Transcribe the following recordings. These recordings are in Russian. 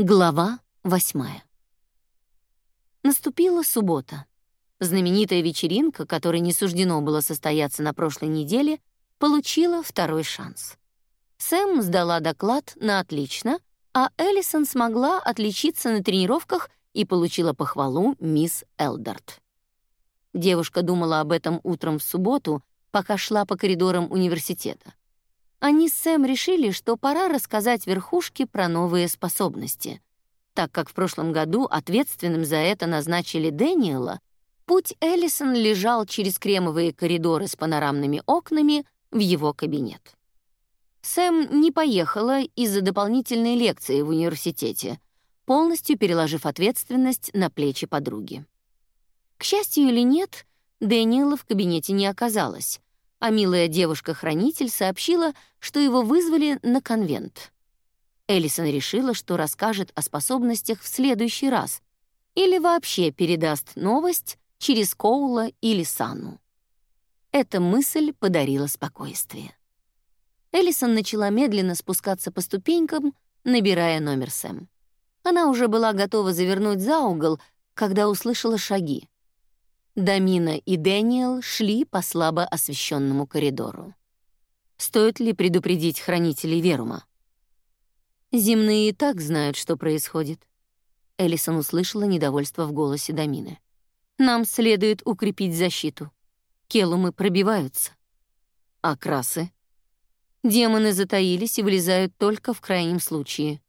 Глава восьмая. Наступила суббота. Знаменитая вечеринка, которой не суждено было состояться на прошлой неделе, получила второй шанс. Сэм сдала доклад на отлично, а Эллисон смогла отличиться на тренировках и получила похвалу мисс Элдарт. Девушка думала об этом утром в субботу, пока шла по коридорам университета. Они с Сэм решили, что пора рассказать верхушке про новые способности. Так как в прошлом году ответственным за это назначили Дэниела, путь Эллисон лежал через кремовые коридоры с панорамными окнами в его кабинет. Сэм не поехала из-за дополнительной лекции в университете, полностью переложив ответственность на плечи подруги. К счастью или нет, Дэниела в кабинете не оказалось, а милая девушка-хранитель сообщила, что его вызвали на конвент. Эллисон решила, что расскажет о способностях в следующий раз или вообще передаст новость через Коула или Сану. Эта мысль подарила спокойствие. Эллисон начала медленно спускаться по ступенькам, набирая номер Сэм. Она уже была готова завернуть за угол, когда услышала шаги. Дамина и Дэниел шли по слабо освещенному коридору. Стоит ли предупредить хранителей Верума? Земные и так знают, что происходит. Элисон услышала недовольство в голосе Дамины. Нам следует укрепить защиту. Келумы пробиваются. А красы? Демоны затаились и вылезают только в крайнем случае.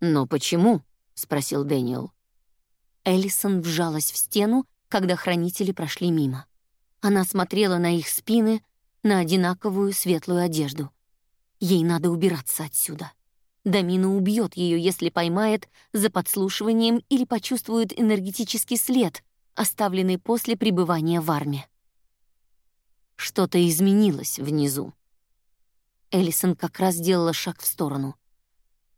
Но почему? спросил Дэниел. Элисон вжалась в стену когда хранители прошли мимо. Она смотрела на их спины, на одинаковую светлую одежду. Ей надо убираться отсюда. Дамина убьет ее, если поймает за подслушиванием или почувствует энергетический след, оставленный после пребывания в армии. Что-то изменилось внизу. Эллисон как раз сделала шаг в сторону.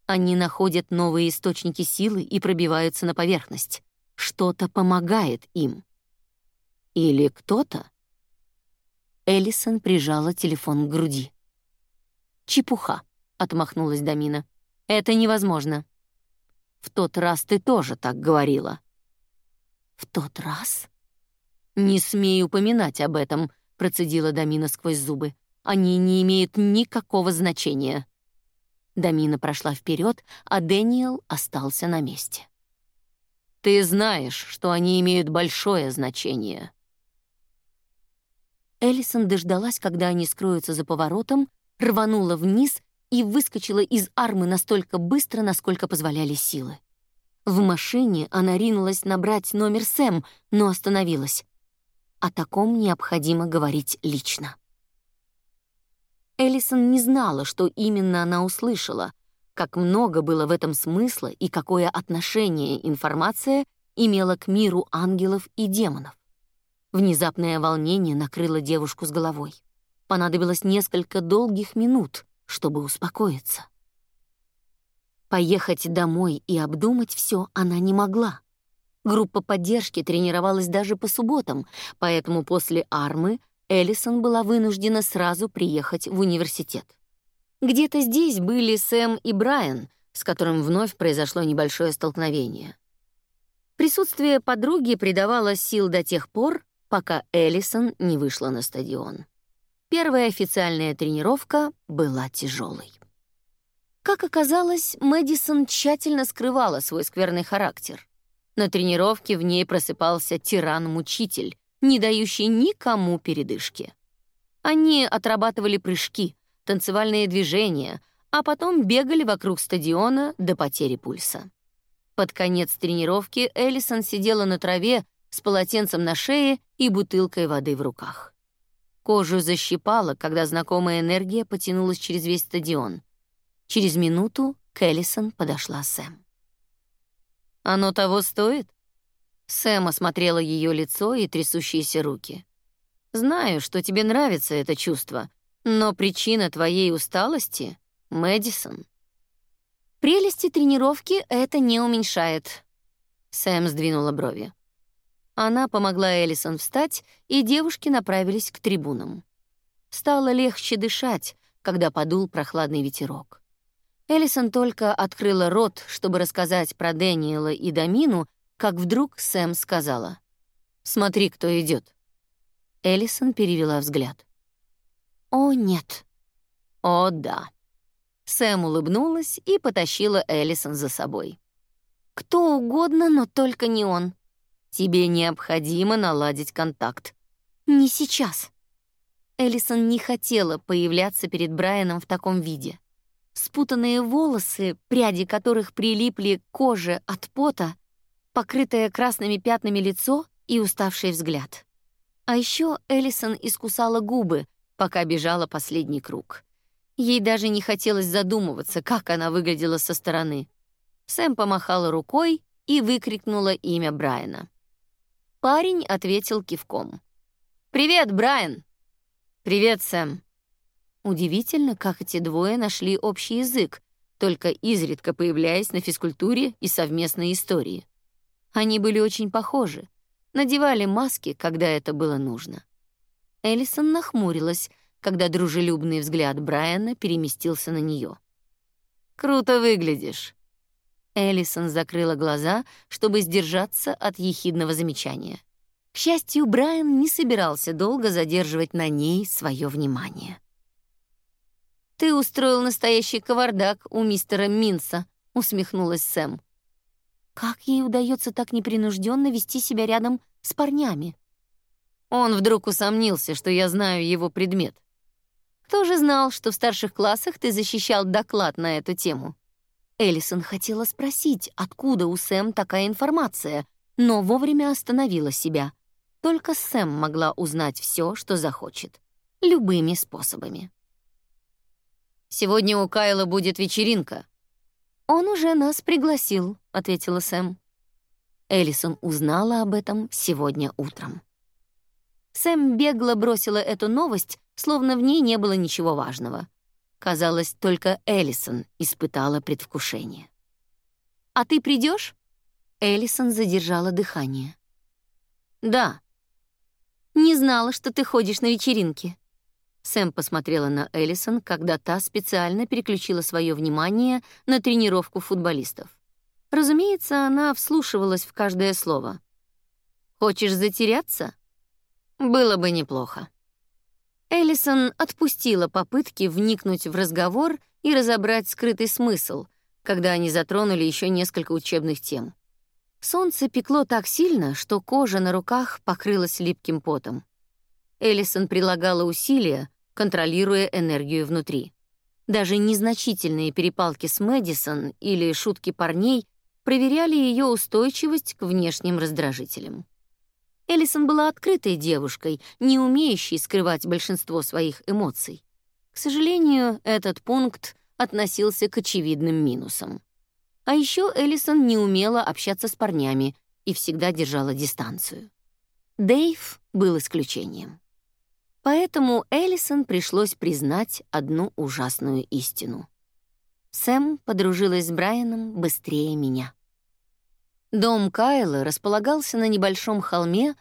Они находят новые источники силы и пробиваются на поверхность. Что-то помогает им. Или кто-то. Эллисон прижала телефон к груди. «Чепуха», — отмахнулась Дамина. «Это невозможно». «В тот раз ты тоже так говорила». «В тот раз?» «Не смей упоминать об этом», — процедила Дамина сквозь зубы. «Они не имеют никакого значения». Дамина прошла вперед, а Дэниел остался на месте. Ты знаешь, что они имеют большое значение. Эллисон дождалась, когда они скроются за поворотом, рванула вниз и выскочила из армы настолько быстро, насколько позволяли силы. В машине она ринулась набрать номер Сэм, но остановилась. О таком необходимо говорить лично. Эллисон не знала, что именно она услышала, как много было в этом смысла и какое отношение информация имела к миру ангелов и демонов. Внезапное волнение накрыло девушку с головой. Понадобилось несколько долгих минут, чтобы успокоиться. Поехать домой и обдумать все она не могла. Группа поддержки тренировалась даже по субботам, поэтому после армы Эллисон была вынуждена сразу приехать в университет. Где-то здесь были Сэм и Брайан, с которым вновь произошло небольшое столкновение. Присутствие подруги придавало сил до тех пор, пока Эллисон не вышла на стадион. Первая официальная тренировка была тяжелой. Как оказалось, Мэдисон тщательно скрывала свой скверный характер. На тренировке в ней просыпался тиран-мучитель, не дающий никому передышки. Они отрабатывали прыжки, танцевальные движения, а потом бегали вокруг стадиона до потери пульса. Под конец тренировки Эллисон сидела на траве с полотенцем на шее и бутылкой воды в руках. Кожу защипала, когда знакомая энергия потянулась через весь стадион. Через минуту к Эллисон подошла Сэм. «Оно того стоит?» Сэм осмотрела ее лицо и трясущиеся руки. «Знаю, что тебе нравится это чувство, но причина твоей усталости — Мэдисон. Прелести тренировки это не уменьшает. Сэм сдвинула брови. Она помогла Эллисон встать, и девушки направились к трибунам. Стало легче дышать, когда подул прохладный ветерок. Эллисон только открыла рот, чтобы рассказать про Дэниела и Дамину, как вдруг Сэм сказала. «Смотри, кто идет. Эллисон перевела взгляд. «О, нет». «О, да». Сэм улыбнулась и потащила Эллисон за собой. «Кто угодно, но только не он. Тебе необходимо наладить контакт». «Не сейчас». Эллисон не хотела появляться перед Брайаном в таком виде. Спутанные волосы, пряди которых прилипли к коже от пота, покрытое красными пятнами лицо и уставший взгляд. А еще Эллисон искусала губы, пока бежала последний круг. Ей даже не хотелось задумываться, как она выглядела со стороны. Сэм помахала рукой и выкрикнула имя Брайана. Парень ответил кивком. «Привет, Брайан!» «Привет, Сэм!» Удивительно, как эти двое нашли общий язык, только изредка появляясь на физкультуре и совместной истории. Они были очень похожи, надевали маски, когда это было нужно. Эллисон нахмурилась, когда дружелюбный взгляд Брайана переместился на нее. «Круто выглядишь!» Эллисон закрыла глаза, чтобы сдержаться от ехидного замечания. К счастью, Брайан не собирался долго задерживать на ней свое внимание. «Ты устроил настоящий кавардак у мистера Минса», — усмехнулась Сэм. «Как ей удается так непринужденно вести себя рядом с парнями?» Он вдруг усомнился, что я знаю его предмет. Кто же знал, что в старших классах ты защищал доклад на эту тему? Эллисон хотела спросить, откуда у Сэм такая информация, но вовремя остановила себя. Только Сэм могла узнать все, что захочет. Любыми способами. Сегодня у Кайла будет вечеринка». «Он уже нас пригласил», — ответила Сэм. Эллисон узнала об этом сегодня утром. Сэм бегло бросила эту новость, словно в ней не было ничего важного. Казалось, только Эллисон испытала предвкушение. «А ты придешь? Эллисон задержала дыхание. «Да». «Не знала, что ты ходишь на вечеринки», Сэм посмотрела на Эллисон, когда та специально переключила свое внимание на тренировку футболистов. Разумеется, она вслушивалась в каждое слово. «Хочешь затеряться?» «Было бы неплохо». Эллисон отпустила попытки вникнуть в разговор и разобрать скрытый смысл, когда они затронули еще несколько учебных тем. Солнце пекло так сильно, что кожа на руках покрылась липким потом. Эллисон прилагала усилия, контролируя энергию внутри. Даже незначительные перепалки с Мэдисон или шутки парней проверяли ее устойчивость к внешним раздражителям. Эллисон была открытой девушкой, не умеющей скрывать большинство своих эмоций. К сожалению, этот пункт относился к очевидным минусам. А еще Эллисон не умела общаться с парнями и всегда держала дистанцию. Дэйв был исключением. Поэтому Эллисон пришлось признать одну ужасную истину. Сэм подружилась с Брайаном быстрее меня. Дом Кайла располагался на небольшом холме,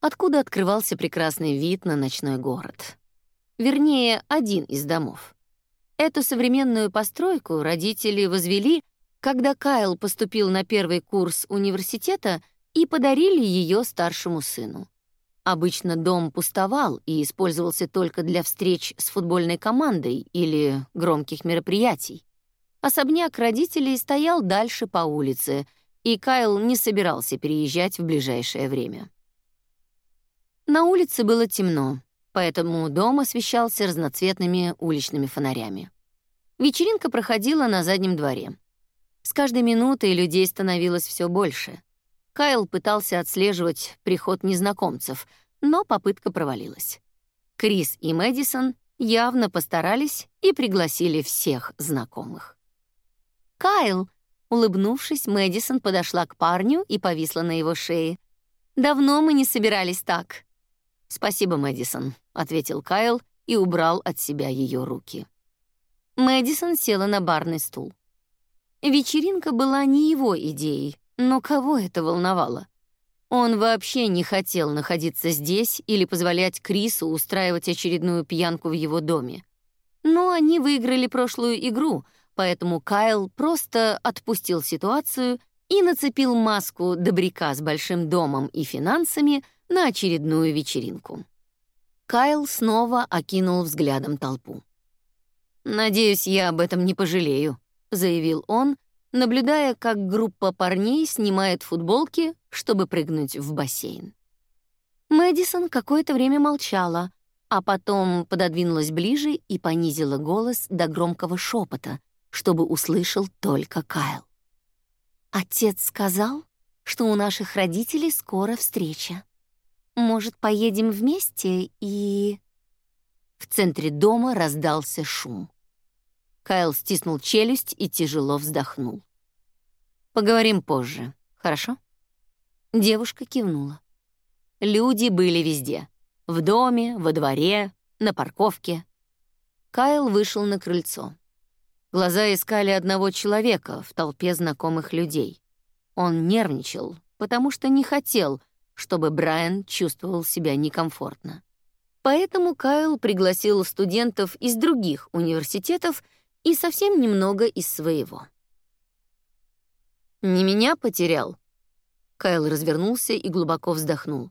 откуда открывался прекрасный вид на ночной город. Вернее, один из домов. Эту современную постройку родители возвели, когда Кайл поступил на первый курс университета и подарили ее старшему сыну. Обычно дом пустовал и использовался только для встреч с футбольной командой или громких мероприятий. Особняк родителей стоял дальше по улице, и Кайл не собирался переезжать в ближайшее время. На улице было темно, поэтому дом освещался разноцветными уличными фонарями. Вечеринка проходила на заднем дворе. С каждой минутой людей становилось все больше. Кайл пытался отслеживать приход незнакомцев, но попытка провалилась. Крис и Мэдисон явно постарались и пригласили всех знакомых. «Кайл!» — улыбнувшись, Мэдисон подошла к парню и повисла на его шее. «Давно мы не собирались так». «Спасибо, Мэдисон», — ответил Кайл и убрал от себя ее руки. Мэдисон села на барный стул. Вечеринка была не его идеей, но кого это волновало? Он вообще не хотел находиться здесь или позволять Крису устраивать очередную пьянку в его доме. Но они выиграли прошлую игру, поэтому Кайл просто отпустил ситуацию и нацепил маску добряка с большим домом и финансами на очередную вечеринку. Кайл снова окинул взглядом толпу. «Надеюсь, я об этом не пожалею», — заявил он, наблюдая, как группа парней снимает футболки, чтобы прыгнуть в бассейн. Мэдисон какое-то время молчала, а потом пододвинулась ближе и понизила голос до громкого шепота, чтобы услышал только Кайл. Отец сказал, что у наших родителей скоро встреча. Может, поедем вместе и В центре дома раздался шум. Кайл стиснул челюсть и тяжело вздохнул. Поговорим позже, хорошо? Девушка кивнула. Люди были везде: в доме, во дворе, на парковке. Кайл вышел на крыльцо. Глаза искали одного человека в толпе знакомых людей. Он нервничал, потому что не хотел, чтобы Брайан чувствовал себя некомфортно. Поэтому Кайл пригласил студентов из других университетов и совсем немного из своего. «Не меня потерял?» Кайл развернулся и глубоко вздохнул.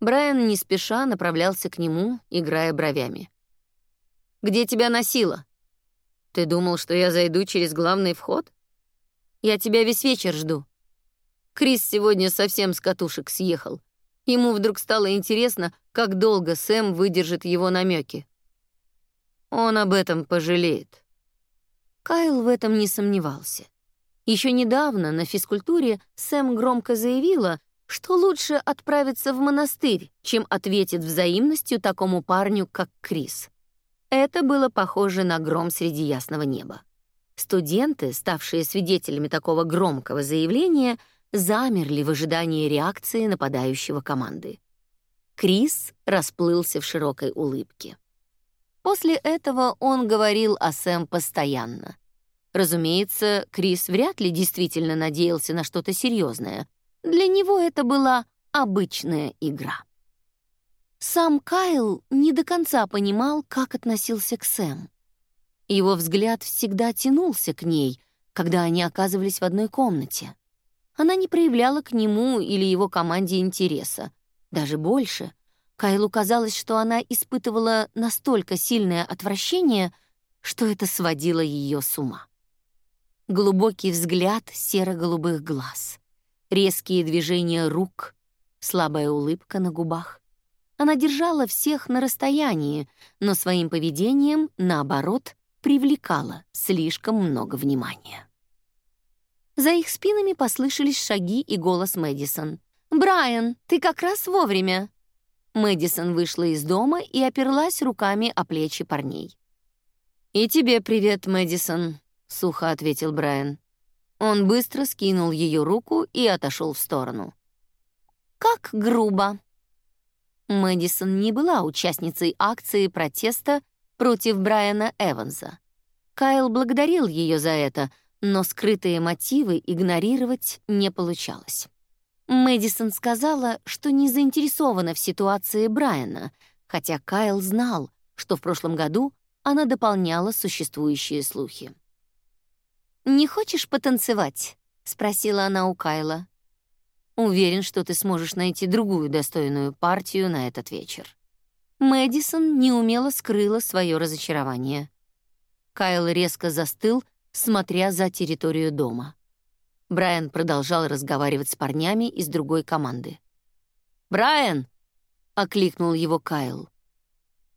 Брайан не спеша направлялся к нему, играя бровями. «Где тебя носило?» «Ты думал, что я зайду через главный вход?» «Я тебя весь вечер жду». Крис сегодня совсем с катушек съехал. Ему вдруг стало интересно, как долго Сэм выдержит его намеки. Он об этом пожалеет. Кайл в этом не сомневался. Еще недавно на физкультуре Сэм громко заявила, что лучше отправиться в монастырь, чем ответит взаимностью такому парню, как Крис. Это было похоже на гром среди ясного неба. Студенты, ставшие свидетелями такого громкого заявления, замерли в ожидании реакции нападающего команды. Крис расплылся в широкой улыбке. После этого он говорил о Сэм постоянно. Разумеется, Крис вряд ли действительно надеялся на что-то серьезное. Для него это была обычная игра. Сам Кайл не до конца понимал, как относился к Сэм. Его взгляд всегда тянулся к ней, когда они оказывались в одной комнате. Она не проявляла к нему или его команде интереса. Даже больше. Кайлу казалось, что она испытывала настолько сильное отвращение, что это сводило ее с ума глубокий взгляд серо-голубых глаз, резкие движения рук, слабая улыбка на губах. Она держала всех на расстоянии, но своим поведением, наоборот, привлекала слишком много внимания. За их спинами послышались шаги и голос Мэдисон. «Брайан, ты как раз вовремя!» Мэдисон вышла из дома и оперлась руками о плечи парней. «И тебе привет, Мэдисон», сухо ответил Брайан. Он быстро скинул ее руку и отошел в сторону. Как грубо. Мэдисон не была участницей акции протеста против Брайана Эванса. Кайл благодарил ее за это, но скрытые мотивы игнорировать не получалось. Мэдисон сказала, что не заинтересована в ситуации Брайана, хотя Кайл знал, что в прошлом году она дополняла существующие слухи. «Не хочешь потанцевать?» — спросила она у Кайла. «Уверен, что ты сможешь найти другую достойную партию на этот вечер». Мэдисон неумело скрыла свое разочарование. Кайл резко застыл, смотря за территорию дома. Брайан продолжал разговаривать с парнями из другой команды. «Брайан!» — окликнул его Кайл.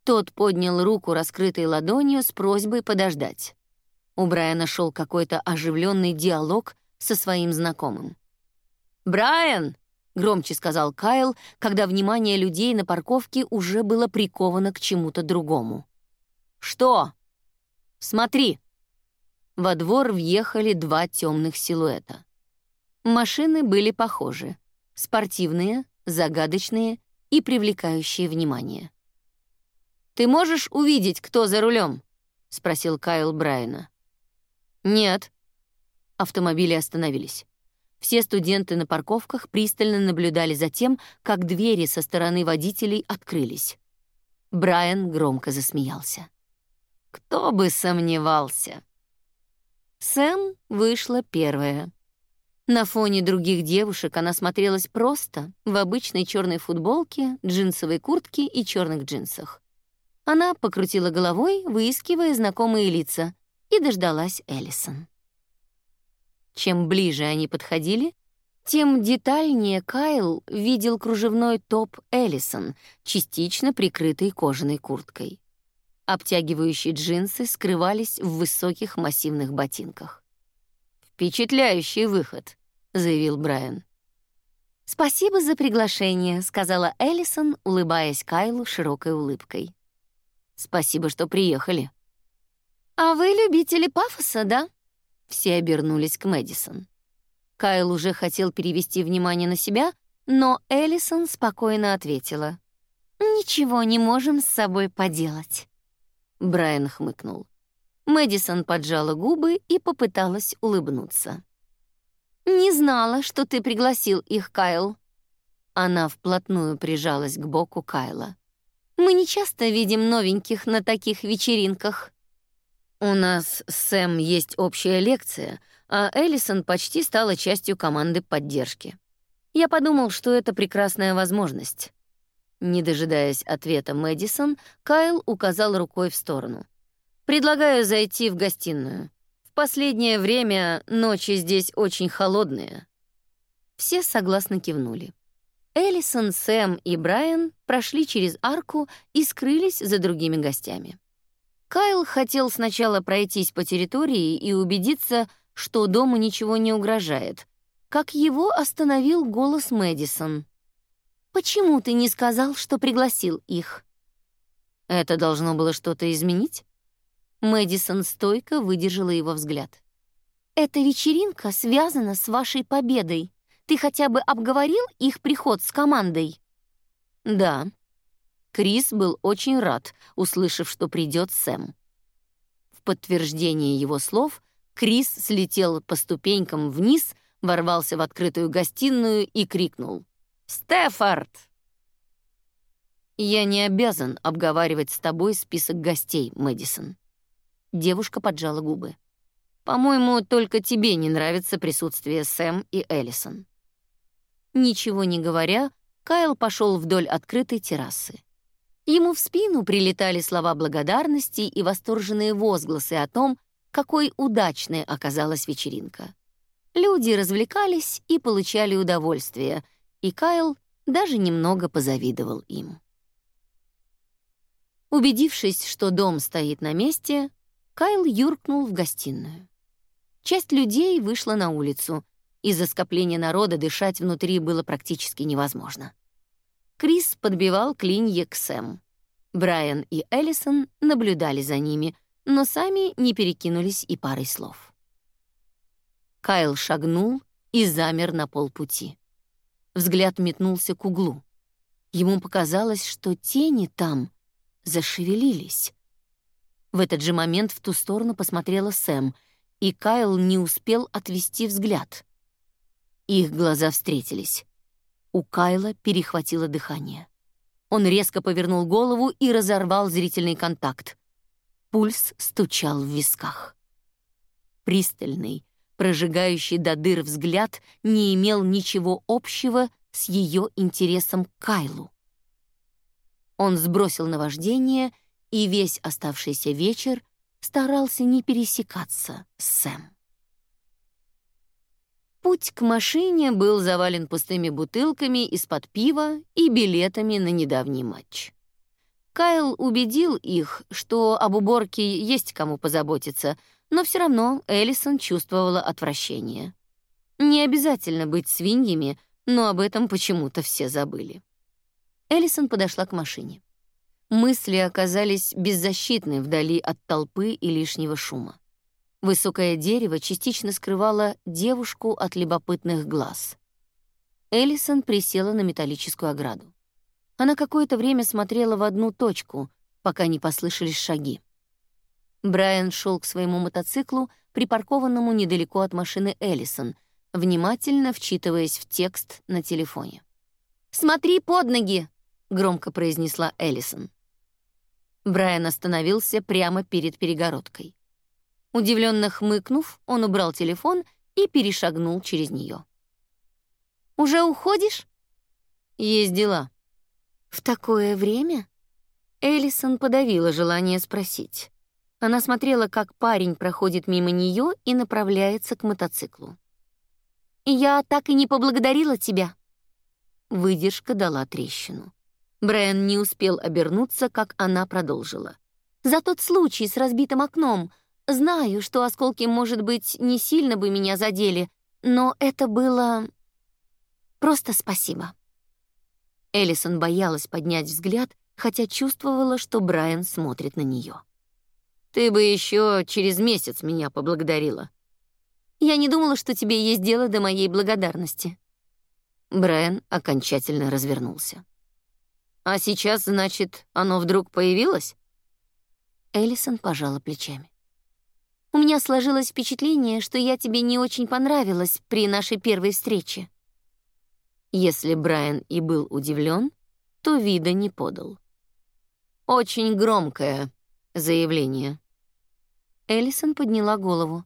Тот поднял руку раскрытой ладонью с просьбой подождать. У Брайана шел какой-то оживленный диалог со своим знакомым. «Брайан!» — громче сказал Кайл, когда внимание людей на парковке уже было приковано к чему-то другому. «Что?» «Смотри!» Во двор въехали два темных силуэта. Машины были похожи. Спортивные, загадочные и привлекающие внимание. «Ты можешь увидеть, кто за рулем?» — спросил Кайл Брайана. «Нет». Автомобили остановились. Все студенты на парковках пристально наблюдали за тем, как двери со стороны водителей открылись. Брайан громко засмеялся. «Кто бы сомневался!» Сэм вышла первая. На фоне других девушек она смотрелась просто, в обычной черной футболке, джинсовой куртке и черных джинсах. Она покрутила головой, выискивая знакомые лица, и дождалась Эллисон. Чем ближе они подходили, тем детальнее Кайл видел кружевной топ Эллисон, частично прикрытый кожаной курткой. Обтягивающие джинсы скрывались в высоких массивных ботинках. «Впечатляющий выход», — заявил Брайан. «Спасибо за приглашение», — сказала Эллисон, улыбаясь Кайлу широкой улыбкой. «Спасибо, что приехали». «А вы любители пафоса, да?» Все обернулись к Мэдисон. Кайл уже хотел перевести внимание на себя, но Эллисон спокойно ответила. «Ничего не можем с собой поделать». Брайан хмыкнул. Мэдисон поджала губы и попыталась улыбнуться. «Не знала, что ты пригласил их, Кайл». Она вплотную прижалась к боку Кайла. «Мы не часто видим новеньких на таких вечеринках». «У нас с Сэм есть общая лекция, а Эллисон почти стала частью команды поддержки. Я подумал, что это прекрасная возможность. Не дожидаясь ответа Мэдисон, Кайл указал рукой в сторону. «Предлагаю зайти в гостиную. В последнее время ночи здесь очень холодные». Все согласно кивнули. Эллисон, Сэм и Брайан прошли через арку и скрылись за другими гостями. Кайл хотел сначала пройтись по территории и убедиться, что дому ничего не угрожает, как его остановил голос Мэдисон. «Почему ты не сказал, что пригласил их?» Это должно было что-то изменить? Мэдисон стойко выдержала его взгляд. «Эта вечеринка связана с вашей победой. Ты хотя бы обговорил их приход с командой?» «Да». Крис был очень рад, услышав, что придет Сэм. В подтверждение его слов Крис слетел по ступенькам вниз, ворвался в открытую гостиную и крикнул «Стефорд!» «Я не обязан обговаривать с тобой список гостей, Мэдисон». Девушка поджала губы. «По-моему, только тебе не нравится присутствие Сэм и Эллисон». Ничего не говоря, Кайл пошел вдоль открытой террасы. Ему в спину прилетали слова благодарности и восторженные возгласы о том, какой удачной оказалась вечеринка. Люди развлекались и получали удовольствие, и Кайл даже немного позавидовал им. Убедившись, что дом стоит на месте, Кайл юркнул в гостиную. Часть людей вышла на улицу. Из-за скопления народа дышать внутри было практически невозможно. Крис подбивал клинья к Сэм. Брайан и Эллисон наблюдали за ними — но сами не перекинулись и парой слов. Кайл шагнул и замер на полпути. Взгляд метнулся к углу. Ему показалось, что тени там зашевелились. В этот же момент в ту сторону посмотрела Сэм, и Кайл не успел отвести взгляд. Их глаза встретились. У Кайла перехватило дыхание. Он резко повернул голову и разорвал зрительный контакт. Пульс стучал в висках. Пристальный, прожигающий до дыр взгляд не имел ничего общего с ее интересом к Кайлу. Он сбросил наваждение и весь оставшийся вечер старался не пересекаться с Сэм. Путь к машине был завален пустыми бутылками из-под пива и билетами на недавний матч. Кайл убедил их, что об уборке есть кому позаботиться, но все равно Эллисон чувствовала отвращение. Не обязательно быть свиньями, но об этом почему-то все забыли. Эллисон подошла к машине. Мысли оказались беззащитны вдали от толпы и лишнего шума. Высокое дерево частично скрывало девушку от любопытных глаз. Эллисон присела на металлическую ограду. Она какое-то время смотрела в одну точку, пока не послышались шаги. Брайан шел к своему мотоциклу, припаркованному недалеко от машины Эллисон, внимательно вчитываясь в текст на телефоне. «Смотри под ноги!» — громко произнесла Эллисон. Брайан остановился прямо перед перегородкой. Удивленно хмыкнув, он убрал телефон и перешагнул через нее. «Уже уходишь?» «Есть дела». «В такое время?» Эллисон подавила желание спросить. Она смотрела, как парень проходит мимо нее и направляется к мотоциклу. «Я так и не поблагодарила тебя». Выдержка дала трещину. Брайан не успел обернуться, как она продолжила. «За тот случай с разбитым окном. Знаю, что осколки, может быть, не сильно бы меня задели, но это было... Просто спасибо». Эллисон боялась поднять взгляд, хотя чувствовала, что Брайан смотрит на нее. «Ты бы еще через месяц меня поблагодарила». «Я не думала, что тебе есть дело до моей благодарности». Брайан окончательно развернулся. «А сейчас, значит, оно вдруг появилось?» Эллисон пожала плечами. «У меня сложилось впечатление, что я тебе не очень понравилась при нашей первой встрече». Если Брайан и был удивлен, то вида не подал. Очень громкое заявление. Эллисон подняла голову.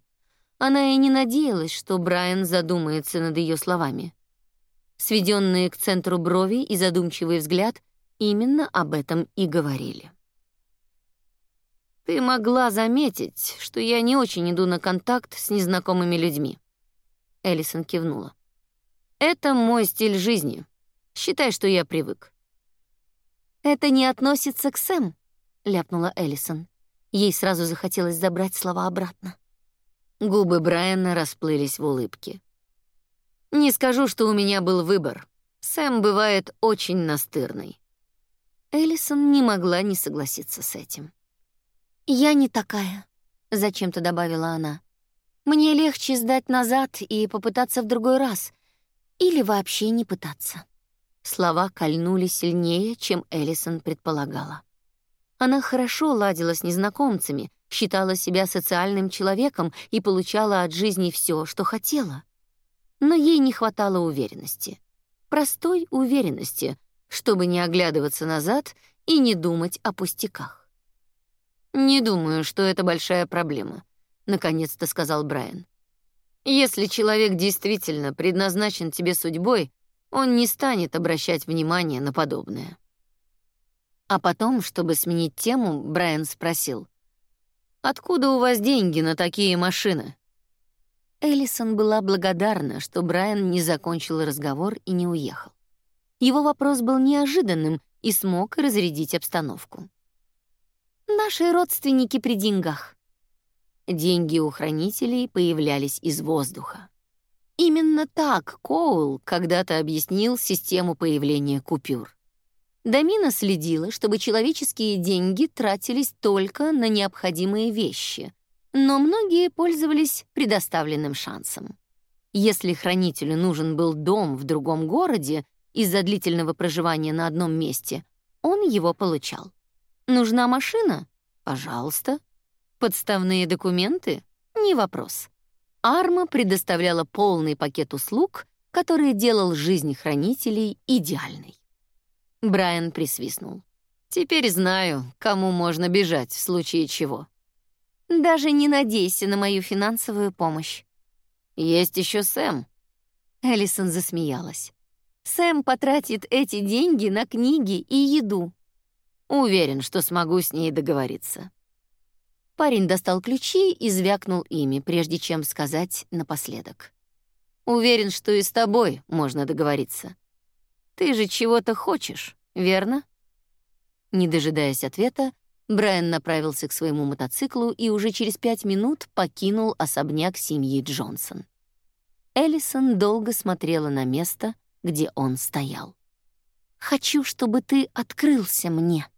Она и не надеялась, что Брайан задумается над ее словами. Сведенные к центру брови и задумчивый взгляд именно об этом и говорили. Ты могла заметить, что я не очень иду на контакт с незнакомыми людьми. Эллисон кивнула. Это мой стиль жизни. Считай, что я привык. «Это не относится к Сэм», — ляпнула Эллисон. Ей сразу захотелось забрать слова обратно. Губы Брайана расплылись в улыбке. «Не скажу, что у меня был выбор. Сэм бывает очень настырный». Эллисон не могла не согласиться с этим. «Я не такая», — зачем-то добавила она. «Мне легче сдать назад и попытаться в другой раз. Или вообще не пытаться». Слова кольнули сильнее, чем Эллисон предполагала. Она хорошо ладила с незнакомцами, считала себя социальным человеком и получала от жизни все, что хотела. Но ей не хватало уверенности. Простой уверенности, чтобы не оглядываться назад и не думать о пустяках. «Не думаю, что это большая проблема», — наконец-то сказал Брайан. «Если человек действительно предназначен тебе судьбой, он не станет обращать внимание на подобное. А потом, чтобы сменить тему, Брайан спросил: "Откуда у вас деньги на такие машины?" Эллисон была благодарна, что Брайан не закончил разговор и не уехал. Его вопрос был неожиданным и смог разрядить обстановку. Наши родственники при деньгах. Деньги у хранителей появлялись из воздуха. Именно так Коул когда-то объяснил систему появления купюр. Дамина следила, чтобы человеческие деньги тратились только на необходимые вещи, но многие пользовались предоставленным шансом. Если хранителю нужен был дом в другом городе из-за длительного проживания на одном месте, он его получал. Нужна машина? Пожалуйста. Подставные документы? Не вопрос. Арма предоставляла полный пакет услуг, который делал жизнь хранителей идеальной. Брайан присвистнул. «Теперь знаю, кому можно бежать в случае чего». «Даже не надейся на мою финансовую помощь». «Есть еще Сэм». Эллисон засмеялась. «Сэм потратит эти деньги на книги и еду». «Уверен, что смогу с ней договориться». Парень достал ключи и звякнул ими, прежде чем сказать напоследок. «Уверен, что и с тобой можно договориться. Ты же чего-то хочешь, верно?» Не дожидаясь ответа, Брайан направился к своему мотоциклу и уже через пять минут покинул особняк семьи Джонсон. Эллисон долго смотрела на место, где он стоял. «Хочу, чтобы ты открылся мне»,